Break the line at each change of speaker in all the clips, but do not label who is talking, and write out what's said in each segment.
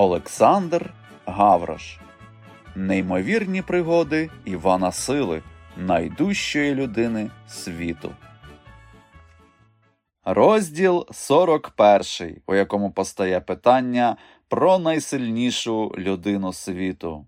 Олександр Гаврош. Неймовірні пригоди Івана Сили, найдужчої людини світу. Розділ 41, у якому постає питання про найсильнішу людину світу.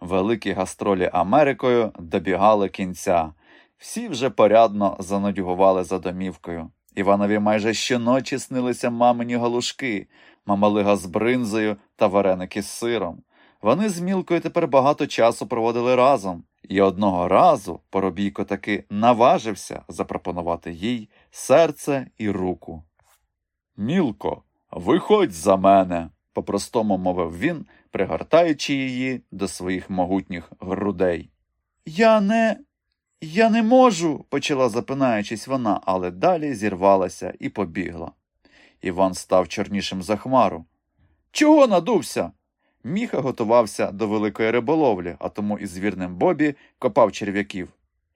Великі гастролі Америкою добігали кінця. Всі вже порядно занудьгували за домівкою. Іванові майже щоночі снилися мамині галушки, мамалига з бринзою та вареники з сиром. Вони з мілкою тепер багато часу проводили разом, і одного разу Поробійко таки наважився запропонувати їй серце і руку. Мілко, виходь за мене, по-простому мовив він, пригортаючи її до своїх могутніх грудей. Я не. Я не можу, почала запинаючись вона, але далі зірвалася і побігла. Іван став чорнішим за хмару. Чого надувся? Міха готувався до великої риболовлі, а тому із вірним Бобі копав черв'яків.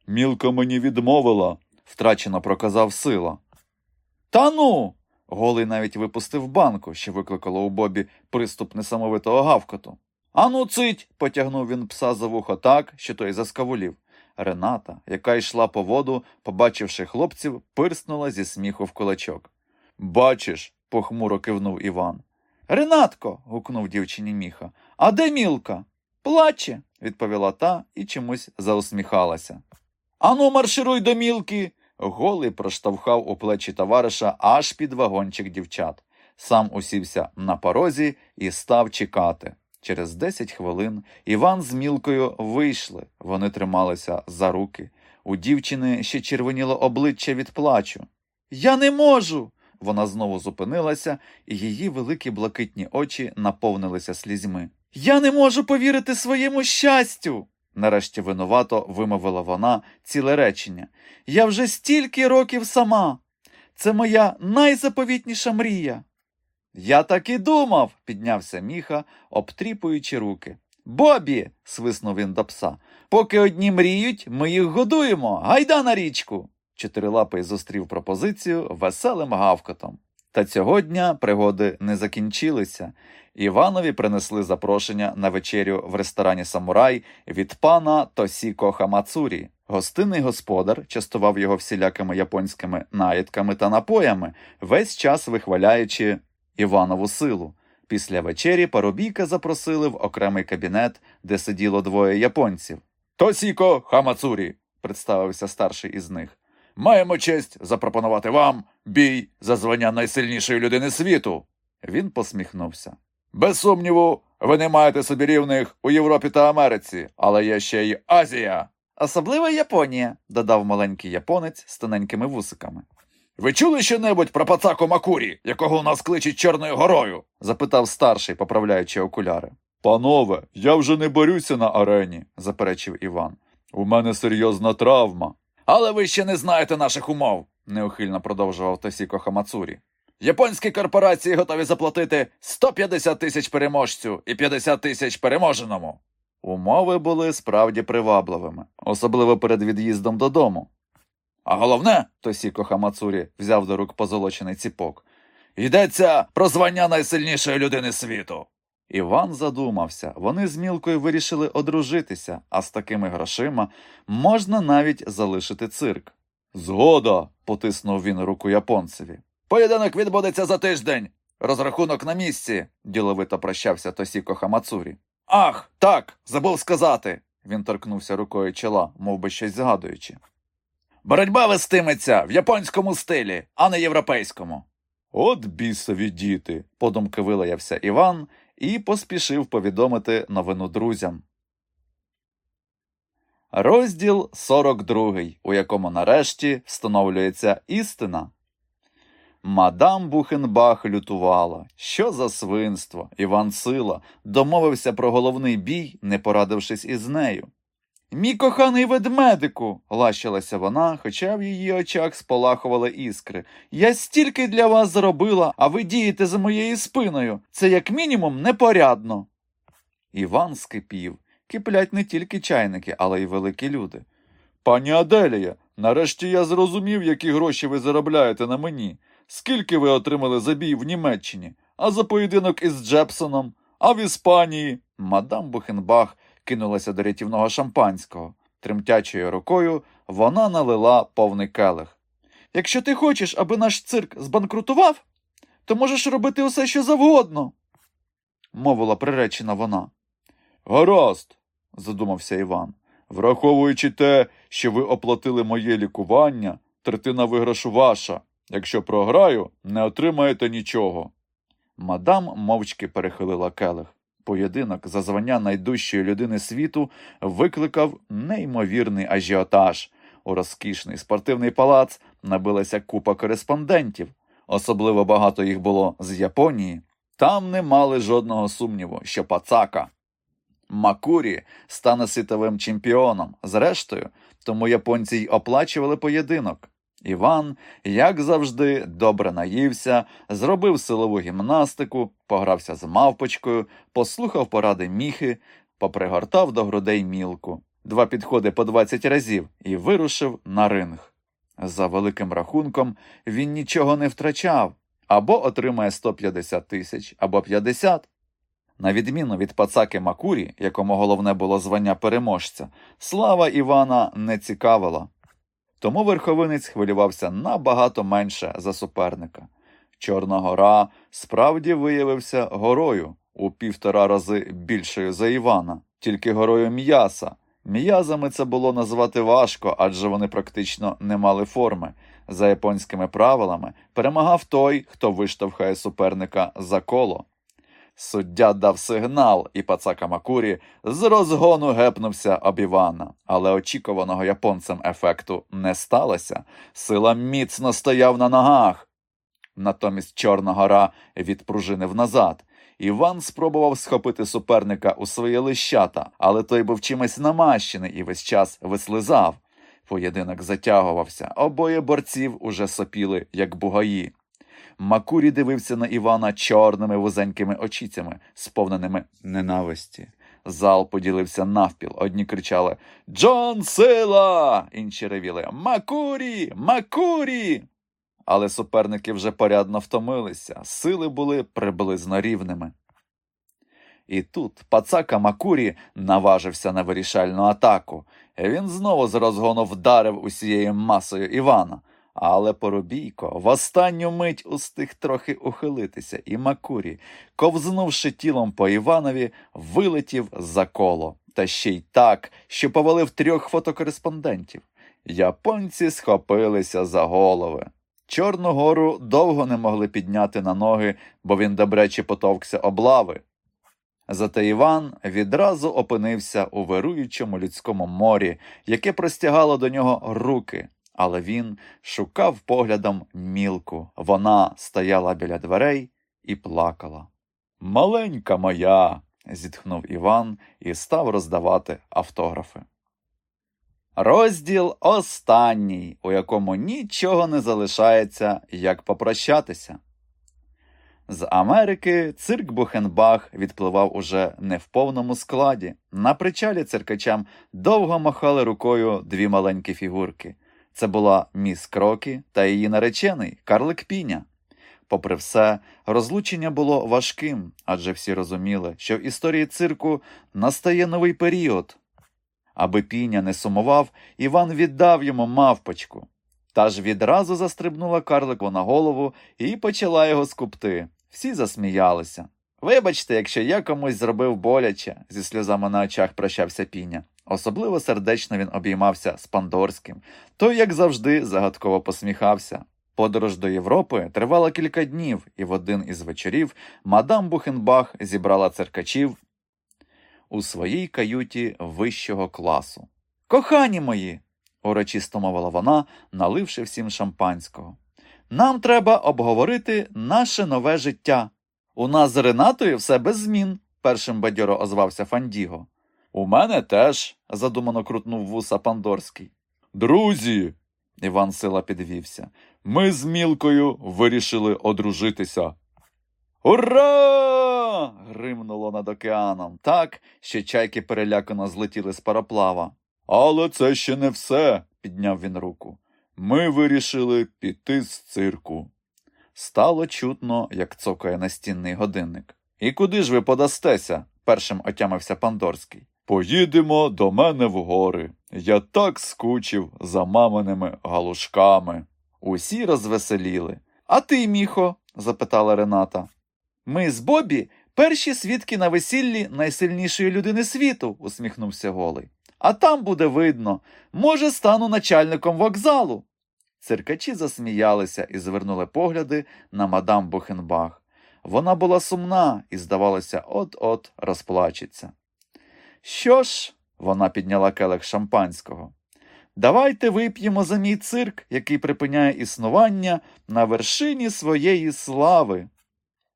Мілка мені відмовила, втрачено проказав сила. Та ну. Голий навіть випустив банку, що викликало у Бобі приступ несамовитого гавкоту. Ану, цить. потягнув він пса за вухо так, що той заскавулів. Рената, яка йшла по воду, побачивши хлопців, пирснула зі сміху в кулачок. Бачиш, похмуро кивнув Іван. Ренатко. гукнув дівчині міха. А де мілка? Плаче, відповіла та і чомусь заусміхалася. Ану, маршируй до мілки. Голий проштовхав у плечі товариша аж під вагончик дівчат. Сам усівся на порозі і став чекати. Через десять хвилин Іван з мілкою вийшли. Вони трималися за руки. У дівчини ще червоніло обличчя від плачу. Я не можу. Вона знову зупинилася, і її великі блакитні очі наповнилися слізьми. Я не можу повірити своєму щастю. Нарешті винувато вимовила вона ціле речення. Я вже стільки років сама. Це моя найзаповітніша мрія. Я так і думав, піднявся міха, обтріпуючи руки. Бобі. свиснув він до пса. Поки одні мріють, ми їх годуємо. Гайда на річку. Чотирилапий зустрів пропозицію веселим гавкотом. Та цього дня пригоди не закінчилися. Іванові принесли запрошення на вечерю в ресторані Самурай від пана Тосіко Хамацурі. Гостинний господар частував його всілякими японськими наїдками та напоями, весь час вихваляючи Іванову силу. Після вечері парубійка запросили в окремий кабінет, де сиділо двоє японців. Тосіко Хамацурі, представився старший із них. Маємо честь запропонувати вам бій за звання найсильнішої людини світу. Він посміхнувся. Без сумніву, ви не маєте собі рівних у Європі та Америці, але є ще й Азія. Особливо Японія, додав маленький японець з тоненькими вусиками. Ви чули що-небудь про пацаку Макурі, якого у нас кличуть Чорною горою? запитав старший, поправляючи окуляри. Панове, я вже не борюся на арені, заперечив Іван. У мене серйозна травма. Але ви ще не знаєте наших умов, неухильно продовжував Тосіко Хамацурі. Японські корпорації готові заплатити 150 тисяч переможцю і 50 тисяч переможеному. Умови були справді привабливими, особливо перед від'їздом додому. А головне, Тосіко Хамацурі взяв до рук позолочений ціпок. Йдеться про звання найсильнішої людини світу. Іван задумався. Вони з мілкою вирішили одружитися, а з такими грошима можна навіть залишити цирк. Згода, потиснув він руку японцеві. Поєдинок відбудеться за тиждень. Розрахунок на місці, діловито прощався Тосіко Хамацурі. Ах, так, забув сказати. Він торкнувся рукою чола, мов би щось згадуючи. Боротьба вестиметься в японському стилі, а не європейському. От бісові діти, подумки вилаявся Іван і поспішив повідомити новину друзям. Розділ 42, у якому нарешті встановлюється істина. Мадам Бухенбах лютувала. Що за свинство? Іван Сила домовився про головний бій, не порадившись із нею. Мій коханий ведмедику, лащилася вона, хоча в її очах спалахували іскри. Я стільки для вас зробила, а ви дієте за моєю спиною. Це, як мінімум, непорядно. Іван скипів. Киплять не тільки чайники, але й великі люди. Пані Аделія, нарешті я зрозумів, які гроші ви заробляєте на мені. Скільки ви отримали за бій в Німеччині? А за поєдинок із Джепсоном, а в Іспанії. Мадам Бухенбах кинулася до рятівного шампанського. Тремтячою рукою вона налила повний келих. Якщо ти хочеш, аби наш цирк збанкрутував, то можеш робити усе, що завгодно, мовила приречена вона. Гаразд, задумався Іван. Враховуючи те, що ви оплатили моє лікування, третина виграшу ваша. Якщо програю, не отримаєте нічого. Мадам мовчки перехилила келих. Поєдинок за звання найдужчої людини світу викликав неймовірний ажіотаж. У розкішний спортивний палац набилася купа кореспондентів. Особливо багато їх було з Японії. Там не мали жодного сумніву, що пацака Макурі стане світовим чемпіоном. Зрештою, тому японці й оплачували поєдинок. Іван, як завжди, добре наївся, зробив силову гімнастику, погрався з мавпочкою, послухав поради міхи, попригортав до грудей мілку, два підходи по 20 разів і вирушив на ринг. За великим рахунком він нічого не втрачав або отримає 150 тисяч, або 50. На відміну від пацаки Макурі, якому головне було звання переможця, слава Івана не цікавила. Тому верховинець хвилювався набагато менше за суперника. Чорна гора справді виявився горою у півтора рази більшою за Івана, тільки горою м'яса. М'язами це було назвати важко, адже вони практично не мали форми. За японськими правилами перемагав той, хто виштовхає суперника за коло. Суддя дав сигнал, і пацака Макурі з розгону гепнувся об Івана, але очікуваного японцем ефекту не сталося. Сила міцно стояв на ногах. Натомість Чорна гора відпружинив назад. Іван спробував схопити суперника у своє лищата, але той був чимось намащений і весь час вислизав. Поєдинок затягувався, обоє борців уже сопіли, як бугаї. Макурі дивився на Івана чорними вузенькими очицями, сповненими ненависті. Зал поділився навпіл. Одні кричали Джон Сила! Інші ревіли Макурі! Макурі! Але суперники вже порядно втомилися, сили були приблизно рівними. І тут пацака Макурі наважився на вирішальну атаку. Він знову з розгону вдарив усією масою Івана. Але Поробійко в останню мить устиг трохи ухилитися, і Макурі, ковзнувши тілом по Іванові, вилетів за коло, та ще й так, що повалив трьох фотокореспондентів. Японці схопилися за голови. Чорну гору довго не могли підняти на ноги, бо він добряче потовкся облави. Зате Іван відразу опинився у вируючому людському морі, яке простягало до нього руки. Але він шукав поглядом мілку. Вона стояла біля дверей і плакала. Маленька моя. зітхнув Іван і став роздавати автографи. Розділ останній, у якому нічого не залишається, як попрощатися. З Америки цирк Бухенбах відпливав уже не в повному складі. На причалі циркачам довго махали рукою дві маленькі фігурки. Це була міс Крокі та її наречений Карлик Піня. Попри все, розлучення було важким, адже всі розуміли, що в історії цирку настає новий період. Аби піня не сумував, Іван віддав йому мавпочку. Та ж відразу застрибнула карлику на голову і почала його скупти. Всі засміялися. Вибачте, якщо я комусь зробив боляче, зі сльозами на очах прощався піня. Особливо сердечно він обіймався з Пандорським, той, як завжди, загадково посміхався. Подорож до Європи тривала кілька днів, і в один із вечорів мадам Бухенбах зібрала церкачів у своїй каюті вищого класу. Кохані мої, урочисто мовила вона, наливши всім шампанського. Нам треба обговорити наше нове життя. У нас з Ренатою все без змін, першим бадьоро озвався Фандіго. У мене теж, задумано крутнув вуса Пандорський. Друзі, Іван Сила підвівся, ми з Мілкою вирішили одружитися. Ура! гримнуло над океаном так, що чайки перелякано злетіли з пароплава. Але це ще не все, підняв він руку. Ми вирішили піти з цирку. стало чутно, як цокає настінний годинник. І куди ж ви подастеся? першим отямився Пандорський. Поїдемо до мене в гори. Я так скучив за маминими галушками. Усі розвеселіли. А ти, міхо? запитала Рената. Ми з Бобі перші свідки на весіллі найсильнішої людини світу, усміхнувся голий. А там буде видно. Може, стану начальником вокзалу. Циркачі засміялися і звернули погляди на мадам Бухенбах. Вона була сумна і, здавалося, от-от розплачеться. Що ж, вона підняла келих шампанського. Давайте вип'ємо за мій цирк, який припиняє існування на вершині своєї слави.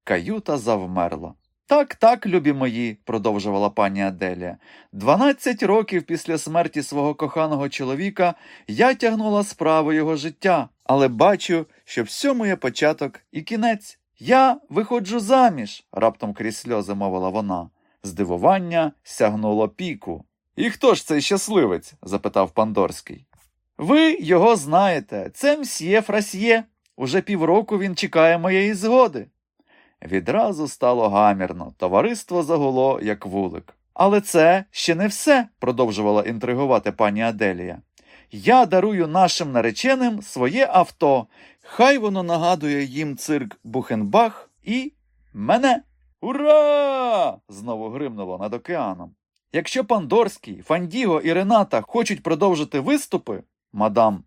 Каюта завмерла. Так, так, любі мої, продовжувала пані Аделія. Дванадцять років після смерті свого коханого чоловіка я тягнула справу його життя, але бачу, що всьому є початок і кінець. Я виходжу заміж, раптом крізь сльози мовила вона. Здивування сягнуло піку. І хто ж цей щасливець? запитав Пандорський. Ви його знаєте, це мсьє Фрасьє. Уже півроку він чекає моєї згоди. Відразу стало гамірно, товариство загуло, як вулик. Але це ще не все, продовжувала інтригувати пані Аделія. Я дарую нашим нареченим своє авто. Хай воно нагадує їм цирк Бухенбах і мене. Ура! знову гримнуло над океаном. Якщо Пандорський, Фандіго і Рената хочуть продовжити виступи, мадам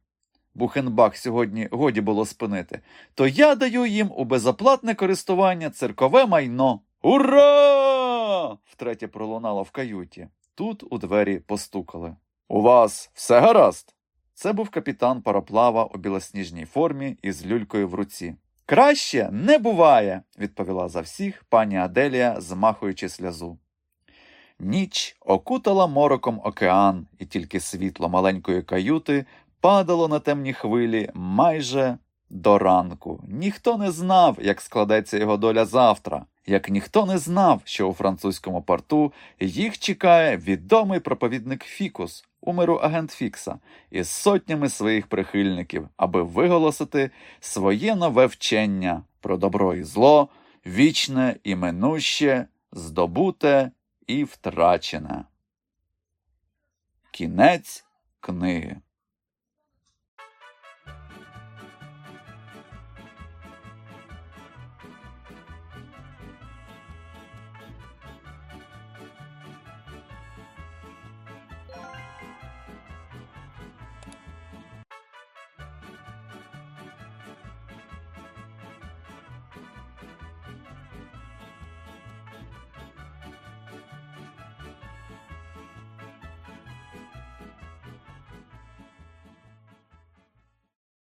Бухенбах сьогодні годі було спинити, то я даю їм у безоплатне користування циркове майно. Ура! втретє пролунало в каюті. Тут у двері постукали. У вас все гаразд? Це був капітан пароплава у білосніжній формі із люлькою в руці. Краще не буває, відповіла за всіх пані Аделія, змахуючи сльозу. Ніч окутала мороком океан, і тільки світло маленької каюти падало на темні хвилі майже до ранку. Ніхто не знав, як складеться його доля завтра, як ніхто не знав, що у французькому порту їх чекає відомий проповідник Фікус, умиру агент Фікса, із сотнями своїх прихильників, аби виголосити своє нове вчення про добро і зло, вічне і минуще, здобуте і втрачене. Кінець книги